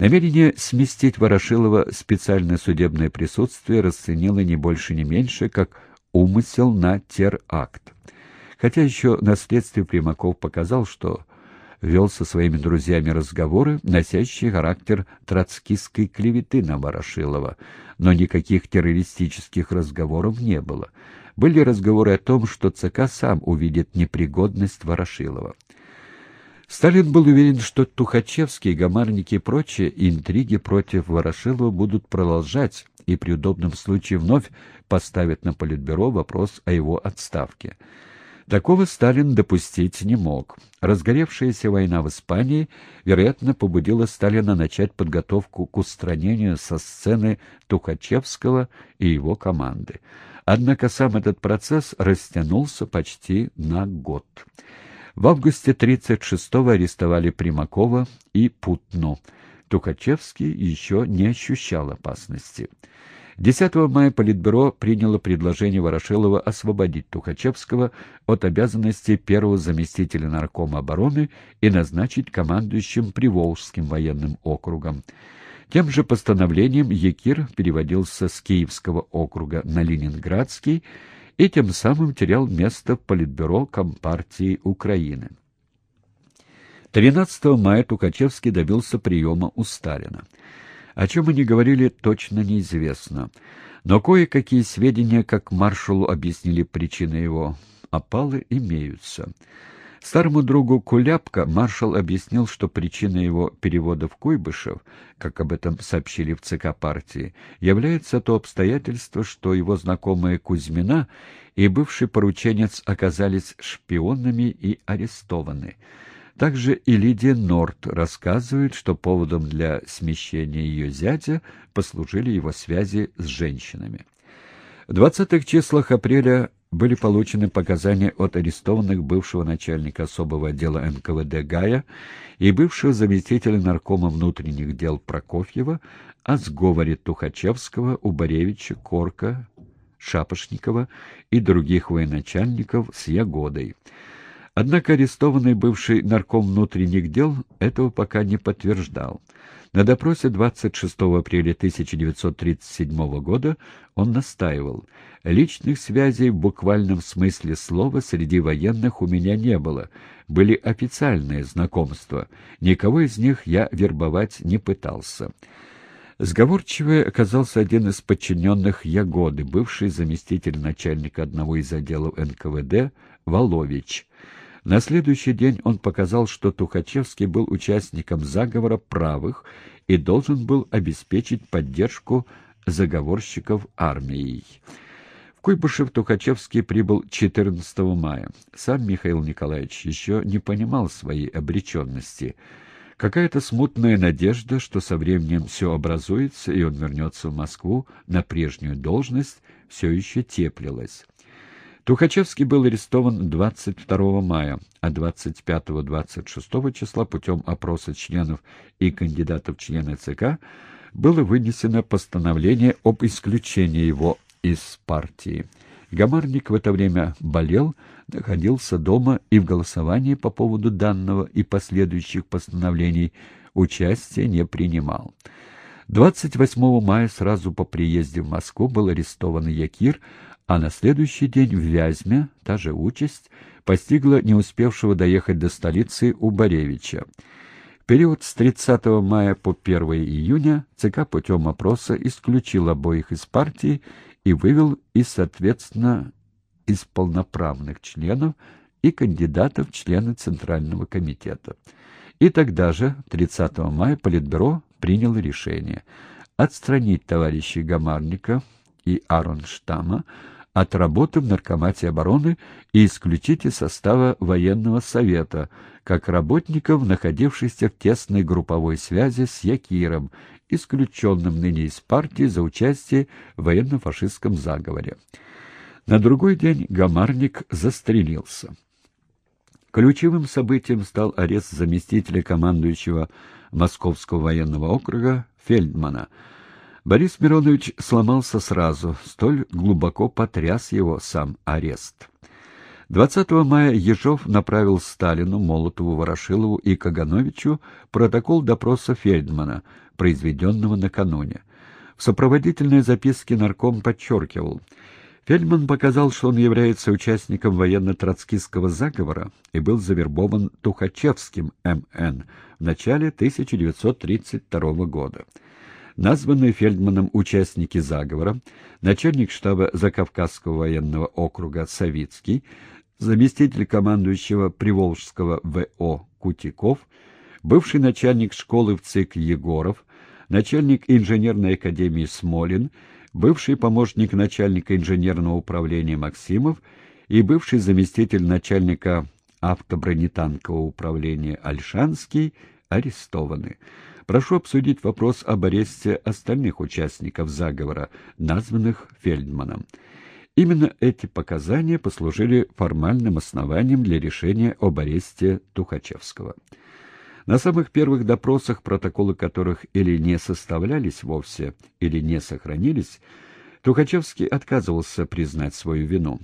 Намерение сместить Ворошилова специальное судебное присутствие расценило не больше не меньше, как умысел на теракт. Хотя еще на следствии Примаков показал, что вел со своими друзьями разговоры, носящие характер троцкистской клеветы на Ворошилова, но никаких террористических разговоров не было. Были разговоры о том, что ЦК сам увидит непригодность Ворошилова. Сталин был уверен, что Тухачевский, Гомарники и прочие интриги против Ворошилова будут продолжать и при удобном случае вновь поставят на Политбюро вопрос о его отставке. Такого Сталин допустить не мог. Разгоревшаяся война в Испании, вероятно, побудила Сталина начать подготовку к устранению со сцены Тухачевского и его команды. Однако сам этот процесс растянулся почти на год. В августе 1936-го арестовали Примакова и Путну. Тухачевский еще не ощущал опасности. 10 мая Политбюро приняло предложение Ворошилова освободить Тухачевского от обязанностей первого заместителя наркома обороны и назначить командующим Приволжским военным округом. Тем же постановлением Якир переводился с Киевского округа на Ленинградский, и тем самым терял место в Политбюро Компартии Украины. 13 мая Тухачевский добился приема у Сталина. О чем они говорили, точно неизвестно, но кое-какие сведения, как маршалу объяснили причины его опалы, имеются. Старому другу Куляпка маршал объяснил, что причина его перевода в Куйбышев, как об этом сообщили в ЦК партии, является то обстоятельство, что его знакомые Кузьмина и бывший порученец оказались шпионами и арестованы. Также и Лидия Норт рассказывает, что поводом для смещения ее зятя послужили его связи с женщинами. В 20-х числах апреля были получены показания от арестованных бывшего начальника особого отдела НКВД Гая и бывшего заместителя наркома внутренних дел Прокофьева о сговоре Тухачевского, Убаревича, Корка, Шапошникова и других военачальников с Ягодой. Однако арестованный бывший нарком внутренних дел этого пока не подтверждал. На допросе 26 апреля 1937 года он настаивал, «Личных связей в буквальном смысле слова среди военных у меня не было, были официальные знакомства, никого из них я вербовать не пытался». Сговорчивый оказался один из подчиненных Ягоды, бывший заместитель начальника одного из отделов НКВД Волович. На следующий день он показал, что Тухачевский был участником заговора правых и должен был обеспечить поддержку заговорщиков армией. В Куйбышев Тухачевский прибыл 14 мая. Сам Михаил Николаевич еще не понимал своей обреченности. Какая-то смутная надежда, что со временем все образуется, и он вернется в Москву на прежнюю должность, все еще теплилась. Тухачевский был арестован 22 мая, а 25-26 числа путем опроса членов и кандидатов в члены ЦК было вынесено постановление об исключении его из партии. Гамарник в это время болел, находился дома и в голосовании по поводу данного и последующих постановлений участия не принимал. 28 мая сразу по приезде в Москву был арестован Якир, а на следующий день в Вязьме та же участь постигла не успевшего доехать до столицы Убаревича. В период с 30 мая по 1 июня ЦК путем опроса исключил обоих из партии и вывел из, соответственно, из полноправных членов и кандидатов в члены Центрального комитета. И тогда же, 30 мая, Политбюро приняло решение отстранить товарищей Гамарника и Аронштама от работы в Наркомате обороны и исключить из состава военного совета, как работников, находившихся в тесной групповой связи с Якиром, исключенным ныне из партии за участие в военно-фашистском заговоре. На другой день Гамарник застрелился. Ключевым событием стал арест заместителя командующего Московского военного округа Фельдмана – Борис Миронович сломался сразу, столь глубоко потряс его сам арест. 20 мая Ежов направил Сталину, Молотову, Ворошилову и Кагановичу протокол допроса Фельдмана, произведенного накануне. В сопроводительной записке нарком подчеркивал, Фельдман показал, что он является участником военно-троцкистского заговора и был завербован Тухачевским МН в начале 1932 года. Названные Фельдманом участники заговора, начальник штаба Закавказского военного округа Савицкий, заместитель командующего Приволжского ВО Кутиков, бывший начальник школы в ЦИК Егоров, начальник инженерной академии Смолин, бывший помощник начальника инженерного управления Максимов и бывший заместитель начальника автобронетанкового управления Альшанский арестованы. Прошу обсудить вопрос об аресте остальных участников заговора, названных Фельдманом. Именно эти показания послужили формальным основанием для решения об аресте Тухачевского. На самых первых допросах, протоколы которых или не составлялись вовсе, или не сохранились, Тухачевский отказывался признать свою вину.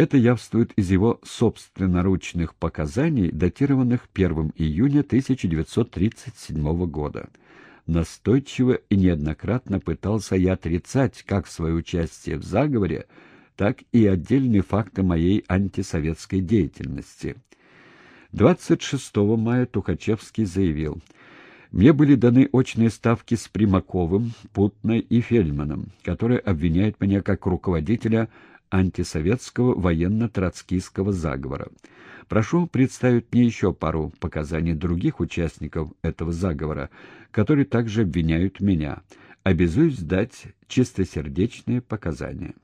Это явствует из его собственноручных показаний, датированных 1 июня 1937 года. Настойчиво и неоднократно пытался я отрицать как свое участие в заговоре, так и отдельные факты моей антисоветской деятельности. 26 мая Тухачевский заявил, «Мне были даны очные ставки с Примаковым, Путной и Фельдманом, которые обвиняют меня как руководителя антисоветского военно-троцкистского заговора. Прошу представить мне еще пару показаний других участников этого заговора, которые также обвиняют меня. Обязуюсь дать чистосердечные показания.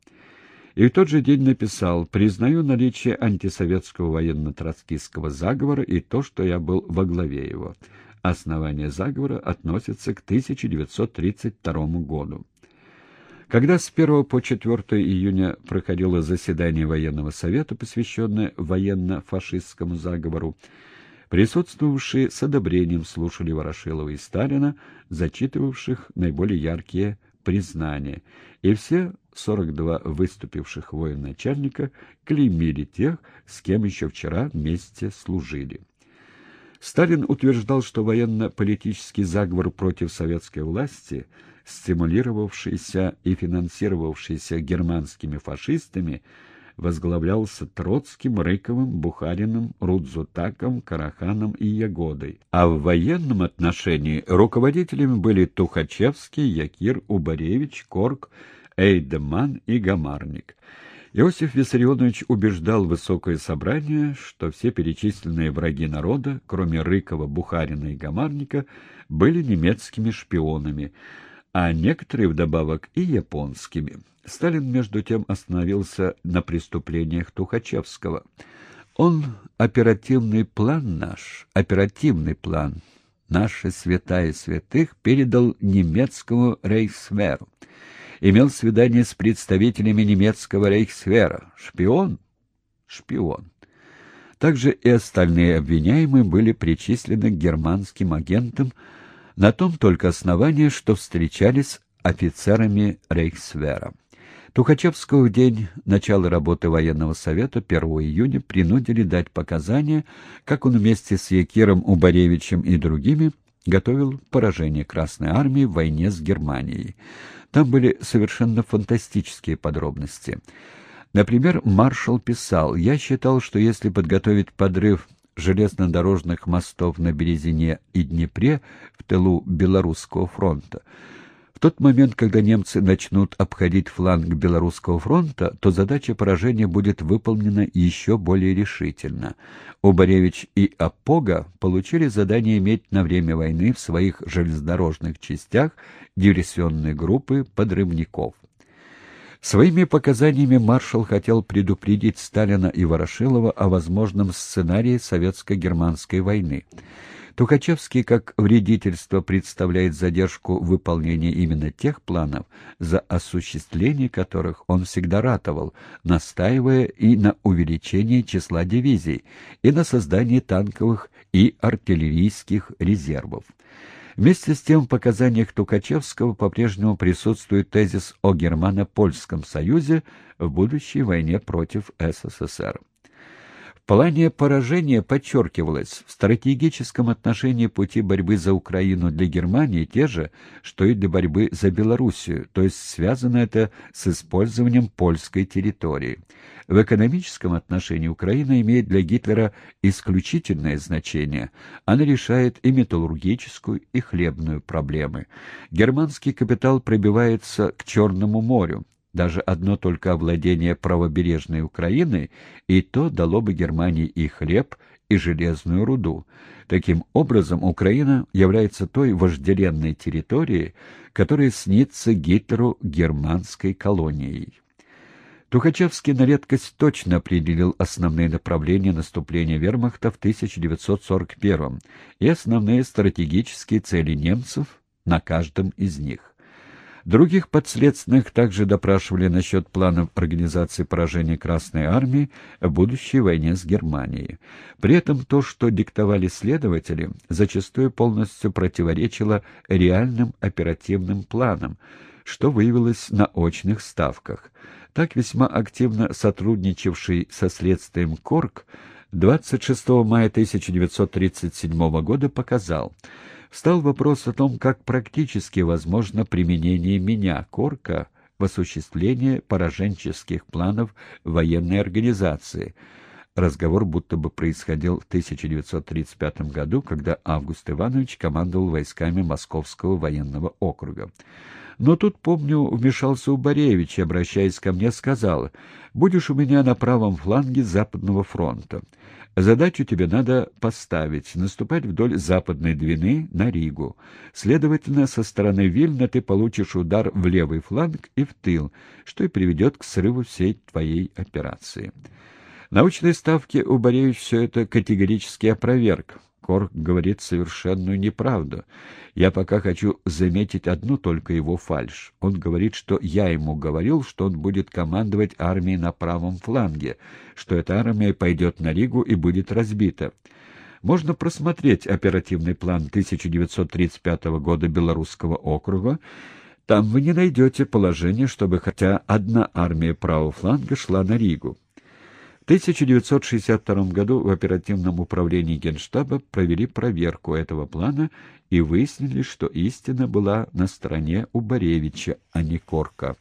И в тот же день написал «Признаю наличие антисоветского военно-троцкистского заговора и то, что я был во главе его. Основание заговора относится к 1932 году». Когда с 1 по 4 июня проходило заседание военного совета, посвященное военно-фашистскому заговору, присутствовавшие с одобрением слушали Ворошилова и Сталина, зачитывавших наиболее яркие признания, и все 42 выступивших военачальника клеймили тех, с кем еще вчера вместе служили. Сталин утверждал, что военно-политический заговор против советской власти – стимулировавшийся и финансировавшийся германскими фашистами, возглавлялся Троцким, Рыковым, Бухариным, Рудзутаком, Караханом и Ягодой. А в военном отношении руководителями были Тухачевский, Якир, Убаревич, Корк, Эйдеман и Гамарник. Иосиф Виссарионович убеждал высокое собрание, что все перечисленные враги народа, кроме Рыкова, Бухарина и Гамарника, были немецкими шпионами, а некоторые вдобавок и японскими. Сталин, между тем, остановился на преступлениях Тухачевского. Он оперативный план наш, оперативный план, наши святая святых, передал немецкому рейхсверу. Имел свидание с представителями немецкого рейхсвера. Шпион? Шпион. Также и остальные обвиняемые были причислены к германским агентам, на том только основании, что встречались офицерами Рейхсвера. Тухачевского в день начала работы военного совета 1 июня принудили дать показания, как он вместе с Якиром Убаревичем и другими готовил поражение Красной Армии в войне с Германией. Там были совершенно фантастические подробности. Например, маршал писал, «Я считал, что если подготовить подрыв железнодорожных мостов на Березине и Днепре в тылу Белорусского фронта. В тот момент, когда немцы начнут обходить фланг Белорусского фронта, то задача поражения будет выполнена еще более решительно. Обаревич и Апога получили задание иметь на время войны в своих железнодорожных частях диверсионные группы подрывников. Своими показаниями маршал хотел предупредить Сталина и Ворошилова о возможном сценарии советско-германской войны. Тухачевский как вредительство представляет задержку выполнения именно тех планов, за осуществление которых он всегда ратовал, настаивая и на увеличении числа дивизий, и на создании танковых и артиллерийских резервов. Вместе с тем в показаниях Тукачевского по-прежнему присутствует тезис о Германо-Польском союзе в будущей войне против СССР. Плане поражения подчеркивалось, в стратегическом отношении пути борьбы за Украину для Германии те же, что и для борьбы за Белоруссию, то есть связано это с использованием польской территории. В экономическом отношении Украина имеет для Гитлера исключительное значение. Она решает и металлургическую, и хлебную проблемы. Германский капитал пробивается к Черному морю. Даже одно только овладение правобережной Украиной и то дало бы Германии и хлеб, и железную руду. Таким образом, Украина является той вожделенной территорией, которая снится Гитлеру германской колонией. Тухачевский на редкость точно определил основные направления наступления вермахта в 1941 и основные стратегические цели немцев на каждом из них. Других подследственных также допрашивали насчет планов организации поражения Красной Армии в будущей войне с Германией. При этом то, что диктовали следователи, зачастую полностью противоречило реальным оперативным планам, что выявилось на очных ставках. Так весьма активно сотрудничавший со следствием Корк 26 мая 1937 года показал – Стал вопрос о том, как практически возможно применение меня, Корка, в осуществлении пораженческих планов военной организации. Разговор будто бы происходил в 1935 году, когда Август Иванович командовал войсками Московского военного округа. Но тут, помню, вмешался Убаревич и, обращаясь ко мне, сказал, «Будешь у меня на правом фланге Западного фронта. Задачу тебе надо поставить — наступать вдоль западной Двины на Ригу. Следовательно, со стороны Вильна ты получишь удар в левый фланг и в тыл, что и приведет к срыву всей твоей операции». Научной ставки Убаревич все это категорически опроверг. Корк говорит совершенную неправду. Я пока хочу заметить одну только его фальшь. Он говорит, что я ему говорил, что он будет командовать армией на правом фланге, что эта армия пойдет на Ригу и будет разбита. Можно просмотреть оперативный план 1935 года Белорусского округа. Там вы не найдете положения, чтобы хотя одна армия правого фланга шла на Ригу. 1962 году в оперативном управлении Генштаба провели проверку этого плана и выяснили, что истина была на стороне Убаревича, а не Корка.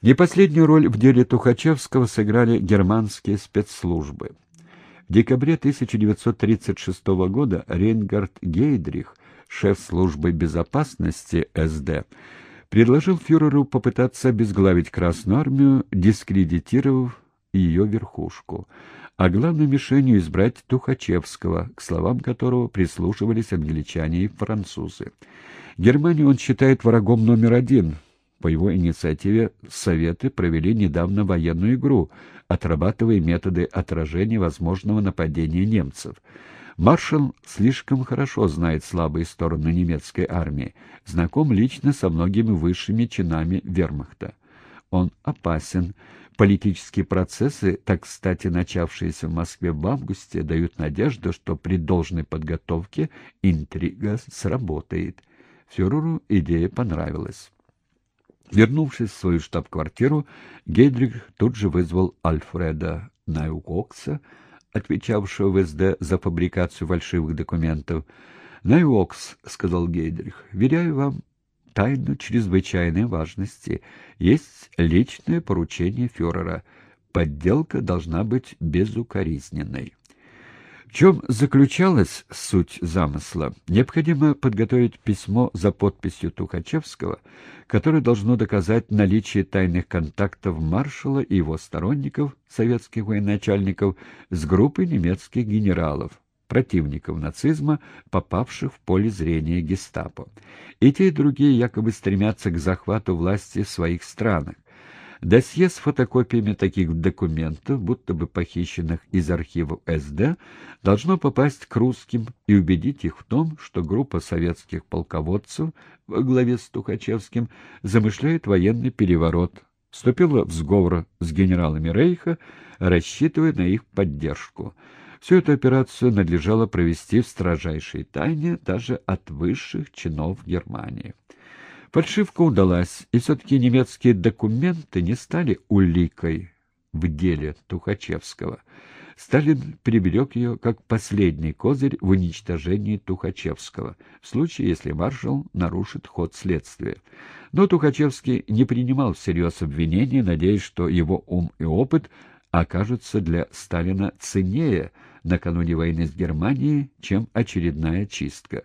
Не последнюю роль в деле Тухачевского сыграли германские спецслужбы. В декабре 1936 года Рейнгард Гейдрих, шеф службы безопасности СД, предложил фюреру попытаться обезглавить Красную армию, дискредитировав ее верхушку, а главной мишенью избрать Тухачевского, к словам которого прислушивались англичане и французы. Германию он считает врагом номер один. По его инициативе Советы провели недавно военную игру, отрабатывая методы отражения возможного нападения немцев. Маршал слишком хорошо знает слабые стороны немецкой армии, знаком лично со многими высшими чинами вермахта. Он опасен, Политические процессы, так кстати начавшиеся в Москве в августе, дают надежду, что при должной подготовке интрига сработает. Фюреру идея понравилась. Вернувшись в свою штаб-квартиру, Гейдрих тут же вызвал Альфреда Найукокса, отвечавшего в СД за фабрикацию фальшивых документов. «Найуокс», — сказал Гейдрих, — «веряю вам тайну чрезвычайной важности. Есть личное поручение фюрера. Подделка должна быть безукоризненной. В чем заключалась суть замысла? Необходимо подготовить письмо за подписью Тухачевского, которое должно доказать наличие тайных контактов маршала и его сторонников, советских военачальников, с группой немецких генералов, противников нацизма, попавших в поле зрения гестапо. И те, и другие якобы стремятся к захвату власти в своих странах. Досье с фотокопиями таких документов, будто бы похищенных из архивов СД, должно попасть к русским и убедить их в том, что группа советских полководцев во главе с Тухачевским замышляет военный переворот, вступила в сговор с генералами Рейха, рассчитывая на их поддержку. Всю эту операцию надлежало провести в строжайшей тайне даже от высших чинов Германии. Фальшивка удалась, и все-таки немецкие документы не стали уликой в деле Тухачевского. Сталин приберег ее как последний козырь в уничтожении Тухачевского, в случае, если маршал нарушит ход следствия. Но Тухачевский не принимал всерьез обвинения, надеясь, что его ум и опыт окажутся для Сталина ценнее накануне войны с Германией, чем очередная чистка.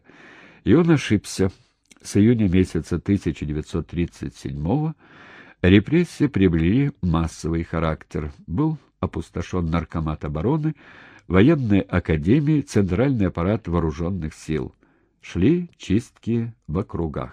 И он ошибся. С июня месяца 1937 репрессии приобрели массовый характер. Был опустошен наркомат обороны, военные академии, центральный аппарат вооруженных сил. Шли чистки в округах.